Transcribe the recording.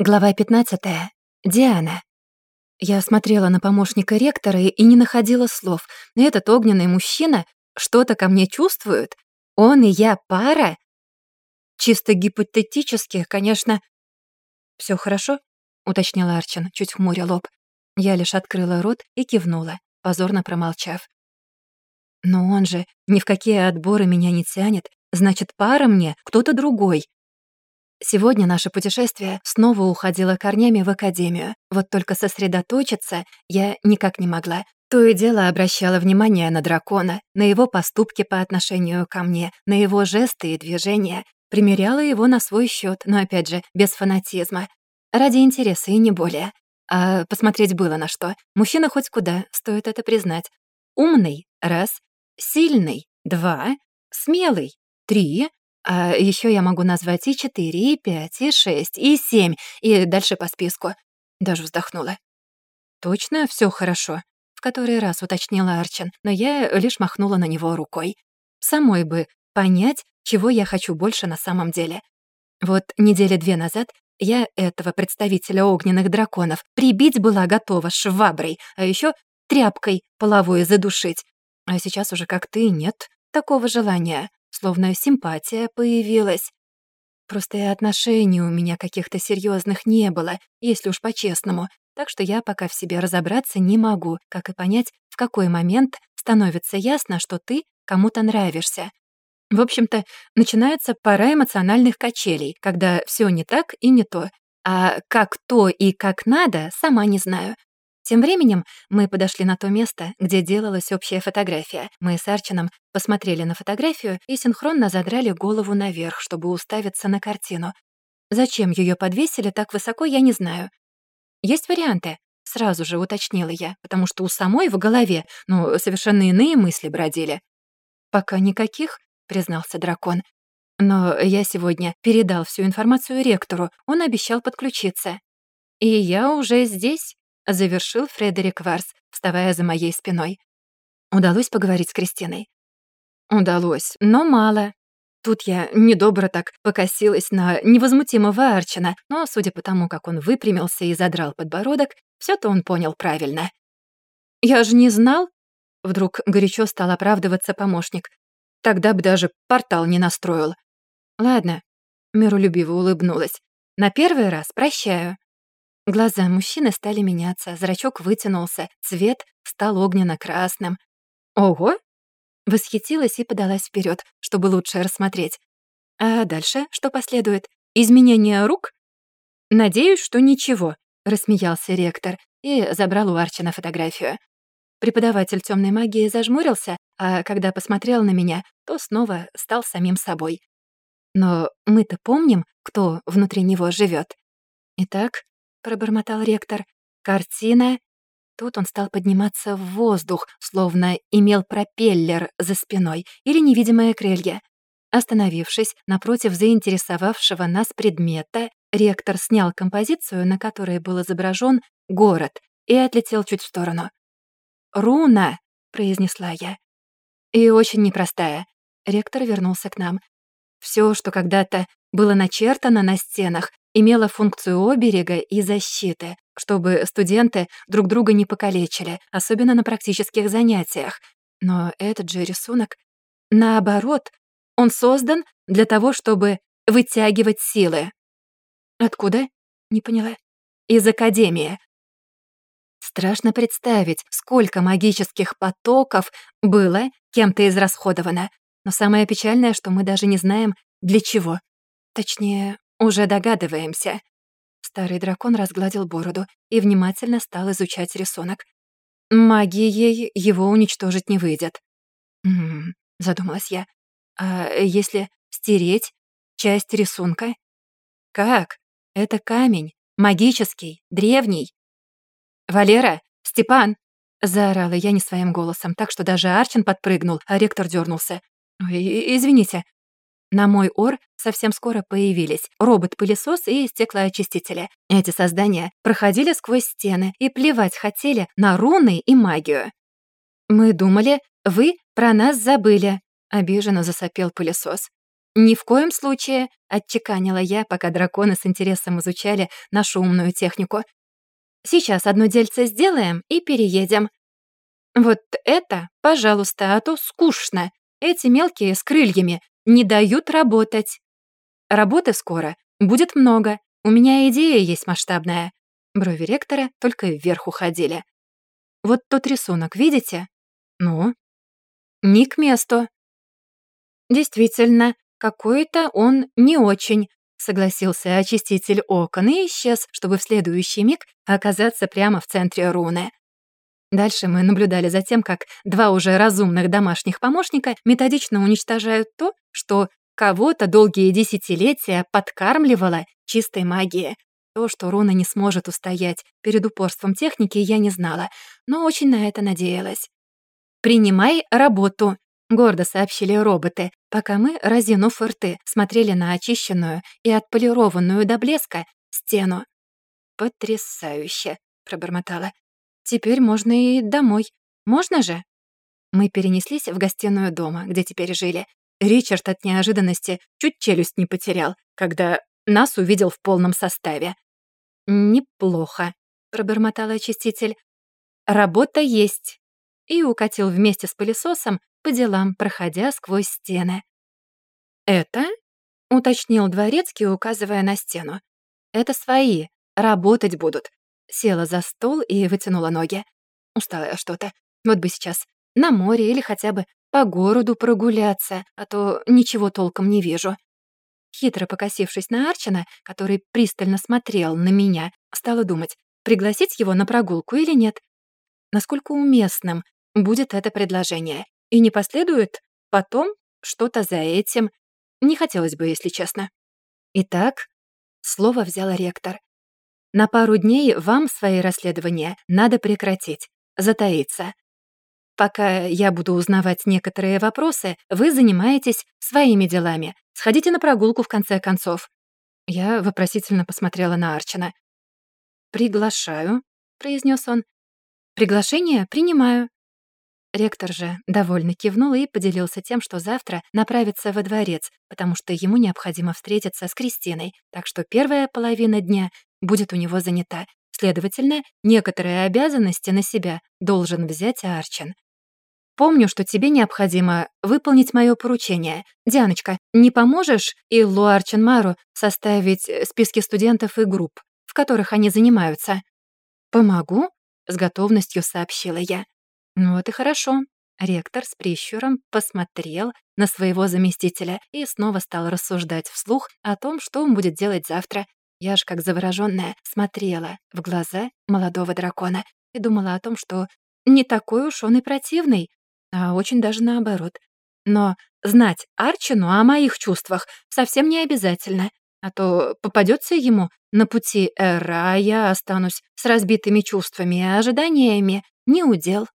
Глава 15. Диана. Я смотрела на помощника ректора и не находила слов. Этот огненный мужчина что-то ко мне чувствует? Он и я пара? Чисто гипотетически, конечно. Все хорошо?» — уточнила Арчин, чуть хмуря лоб. Я лишь открыла рот и кивнула, позорно промолчав. «Но он же ни в какие отборы меня не тянет. Значит, пара мне кто-то другой. Сегодня наше путешествие снова уходило корнями в академию. Вот только сосредоточиться я никак не могла. То и дело обращала внимание на дракона, на его поступки по отношению ко мне, на его жесты и движения. Примеряла его на свой счет, но, опять же, без фанатизма. Ради интереса и не более. А посмотреть было на что. Мужчина хоть куда, стоит это признать. Умный — раз, сильный — два, смелый — три, а еще я могу назвать и четыре, и пять, и шесть, и семь, и дальше по списку. Даже вздохнула. «Точно все хорошо?» — в который раз уточнила Арчин, но я лишь махнула на него рукой. Самой бы понять, чего я хочу больше на самом деле. Вот недели две назад я этого представителя огненных драконов прибить была готова шваброй, а еще тряпкой половой задушить. А сейчас уже как ты нет такого желания словно симпатия появилась. Просто и отношений у меня каких-то серьезных не было, если уж по-честному, так что я пока в себе разобраться не могу, как и понять, в какой момент становится ясно, что ты кому-то нравишься. В общем-то, начинается пора эмоциональных качелей, когда все не так и не то. А как то и как надо, сама не знаю. Тем временем мы подошли на то место, где делалась общая фотография. Мы с Арчином посмотрели на фотографию и синхронно задрали голову наверх, чтобы уставиться на картину. Зачем ее подвесили так высоко, я не знаю. Есть варианты, сразу же уточнила я, потому что у самой в голове, ну, совершенно иные мысли бродили. Пока никаких, признался дракон. Но я сегодня передал всю информацию ректору, он обещал подключиться. И я уже здесь, завершил Фредерик Варс, вставая за моей спиной. Удалось поговорить с Кристиной? Удалось, но мало. Тут я недобро так покосилась на невозмутимого Арчина, но, судя по тому, как он выпрямился и задрал подбородок, все то он понял правильно. «Я же не знал?» Вдруг горячо стал оправдываться помощник. «Тогда бы даже портал не настроил». «Ладно», — миролюбиво улыбнулась. «На первый раз прощаю. Глаза мужчины стали меняться, зрачок вытянулся, цвет стал огненно-красным. «Ого!» Восхитилась и подалась вперед, чтобы лучше рассмотреть. «А дальше что последует? Изменение рук?» «Надеюсь, что ничего», — рассмеялся ректор и забрал у Арчина фотографию. Преподаватель темной магии зажмурился, а когда посмотрел на меня, то снова стал самим собой. Но мы-то помним, кто внутри него живет. Итак, — пробормотал ректор. «Картина...» Тут он стал подниматься в воздух, словно имел пропеллер за спиной или невидимое крылья. Остановившись напротив заинтересовавшего нас предмета, ректор снял композицию, на которой был изображен город, и отлетел чуть в сторону. «Руна!» — произнесла я. «И очень непростая». Ректор вернулся к нам. Все, что когда-то было начертано на стенах, имело функцию оберега и защиты, чтобы студенты друг друга не покалечили, особенно на практических занятиях. Но этот же рисунок, наоборот, он создан для того, чтобы вытягивать силы. Откуда? Не поняла. Из Академии. Страшно представить, сколько магических потоков было кем-то израсходовано. Но самое печальное, что мы даже не знаем, для чего. Точнее, уже догадываемся. Старый дракон разгладил бороду и внимательно стал изучать рисунок. Магией его уничтожить не выйдет. «М-м-м», задумалась я. «А если стереть часть рисунка?» «Как? Это камень, магический, древний». «Валера! Степан!» — заорала я не своим голосом, так что даже Арчин подпрыгнул, а ректор дернулся. «Извините, на мой ор совсем скоро появились робот-пылесос и стеклоочистители. Эти создания проходили сквозь стены и плевать хотели на руны и магию. «Мы думали, вы про нас забыли», — обиженно засопел пылесос. «Ни в коем случае», — отчеканила я, пока драконы с интересом изучали нашу умную технику. «Сейчас одно дельце сделаем и переедем. Вот это, пожалуйста, а то скучно. Эти мелкие с крыльями не дают работать. Работы скоро будет много. У меня идея есть масштабная». Брови ректора только вверх уходили. «Вот тот рисунок, видите?» «Ну?» «Не к месту». «Действительно, какой-то он не очень», — согласился очиститель окон и исчез, чтобы в следующий миг оказаться прямо в центре руны. Дальше мы наблюдали за тем, как два уже разумных домашних помощника методично уничтожают то, что кого-то долгие десятилетия подкармливало чистой магией. То, что руна не сможет устоять перед упорством техники, я не знала, но очень на это надеялась. «Принимай работу», — гордо сообщили роботы, пока мы, разинув рты, смотрели на очищенную и отполированную до блеска стену. «Потрясающе!» — пробормотала. «Теперь можно и домой. Можно же?» Мы перенеслись в гостиную дома, где теперь жили. Ричард от неожиданности чуть челюсть не потерял, когда нас увидел в полном составе. «Неплохо», — пробормотал очиститель. «Работа есть и укатил вместе с пылесосом по делам, проходя сквозь стены. «Это?» — уточнил Дворецкий, указывая на стену. «Это свои, работать будут». Села за стол и вытянула ноги. Устала что-то. Вот бы сейчас на море или хотя бы по городу прогуляться, а то ничего толком не вижу. Хитро покосившись на Арчина, который пристально смотрел на меня, стала думать, пригласить его на прогулку или нет. Насколько уместным будет это предложение. И не последует потом что-то за этим. Не хотелось бы, если честно. Итак, слово взял ректор. На пару дней вам свои расследования надо прекратить, затаиться. Пока я буду узнавать некоторые вопросы, вы занимаетесь своими делами. Сходите на прогулку в конце концов. Я вопросительно посмотрела на Арчина. «Приглашаю», — произнес он. «Приглашение принимаю. Ректор же довольно кивнул и поделился тем, что завтра направится во дворец, потому что ему необходимо встретиться с Кристиной, так что первая половина дня будет у него занята. Следовательно, некоторые обязанности на себя должен взять Арчин. «Помню, что тебе необходимо выполнить мое поручение. Дианочка, не поможешь Иллу Арчинмару составить списки студентов и групп, в которых они занимаются?» «Помогу», — с готовностью сообщила я. «Ну вот и хорошо». Ректор с прищуром посмотрел на своего заместителя и снова стал рассуждать вслух о том, что он будет делать завтра. Я ж как заворожённая смотрела в глаза молодого дракона и думала о том, что не такой уж он и противный, а очень даже наоборот. Но знать Арчину о моих чувствах совсем не обязательно, а то попадется ему на пути эра, я останусь с разбитыми чувствами и ожиданиями не удел.